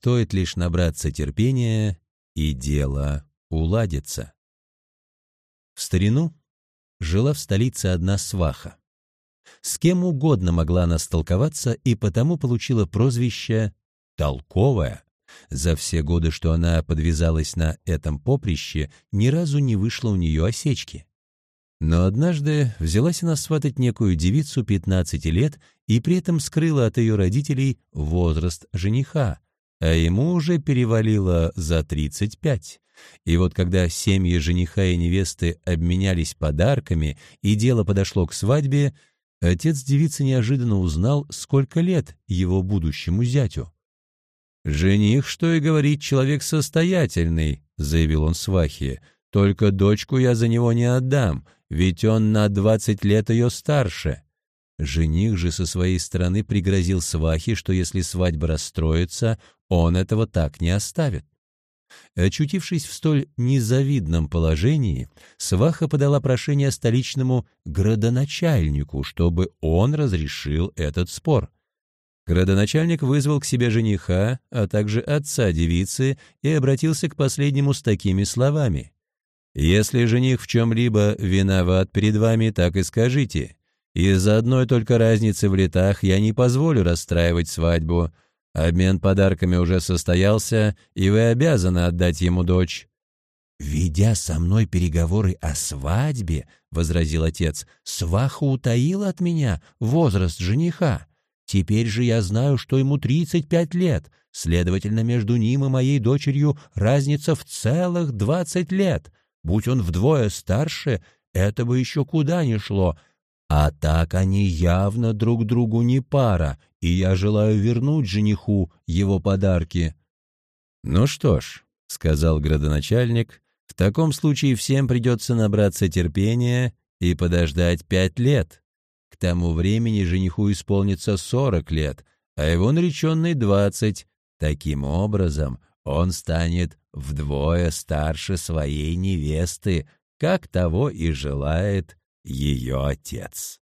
стоит лишь набраться терпения, и дело уладится. В старину жила в столице одна сваха. С кем угодно могла она столковаться и потому получила прозвище «толковая». За все годы, что она подвязалась на этом поприще, ни разу не вышло у нее осечки. Но однажды взялась она сватать некую девицу 15 лет и при этом скрыла от ее родителей возраст жениха, а ему уже перевалило за 35. И вот когда семьи жениха и невесты обменялись подарками и дело подошло к свадьбе, отец девицы неожиданно узнал, сколько лет его будущему зятю. «Жених, что и говорить, человек состоятельный», — заявил он свахе, — «только дочку я за него не отдам, ведь он на двадцать лет ее старше». Жених же со своей стороны пригрозил свахе, что если свадьба расстроится, он этого так не оставит. Очутившись в столь незавидном положении, сваха подала прошение столичному градоначальнику, чтобы он разрешил этот спор. Градоначальник вызвал к себе жениха, а также отца девицы и обратился к последнему с такими словами. «Если жених в чем-либо виноват перед вами, так и скажите. Из-за одной только разницы в летах я не позволю расстраивать свадьбу. Обмен подарками уже состоялся, и вы обязаны отдать ему дочь». «Ведя со мной переговоры о свадьбе, — возразил отец, — сваха утаила от меня возраст жениха. Теперь же я знаю, что ему 35 лет, следовательно, между ним и моей дочерью разница в целых 20 лет. Будь он вдвое старше, это бы еще куда ни шло. А так они явно друг другу не пара, и я желаю вернуть жениху его подарки». «Ну что ж», — сказал градоначальник, — «в таком случае всем придется набраться терпения и подождать пять лет». К тому времени жениху исполнится сорок лет, а его нареченный двадцать. Таким образом, он станет вдвое старше своей невесты, как того и желает ее отец.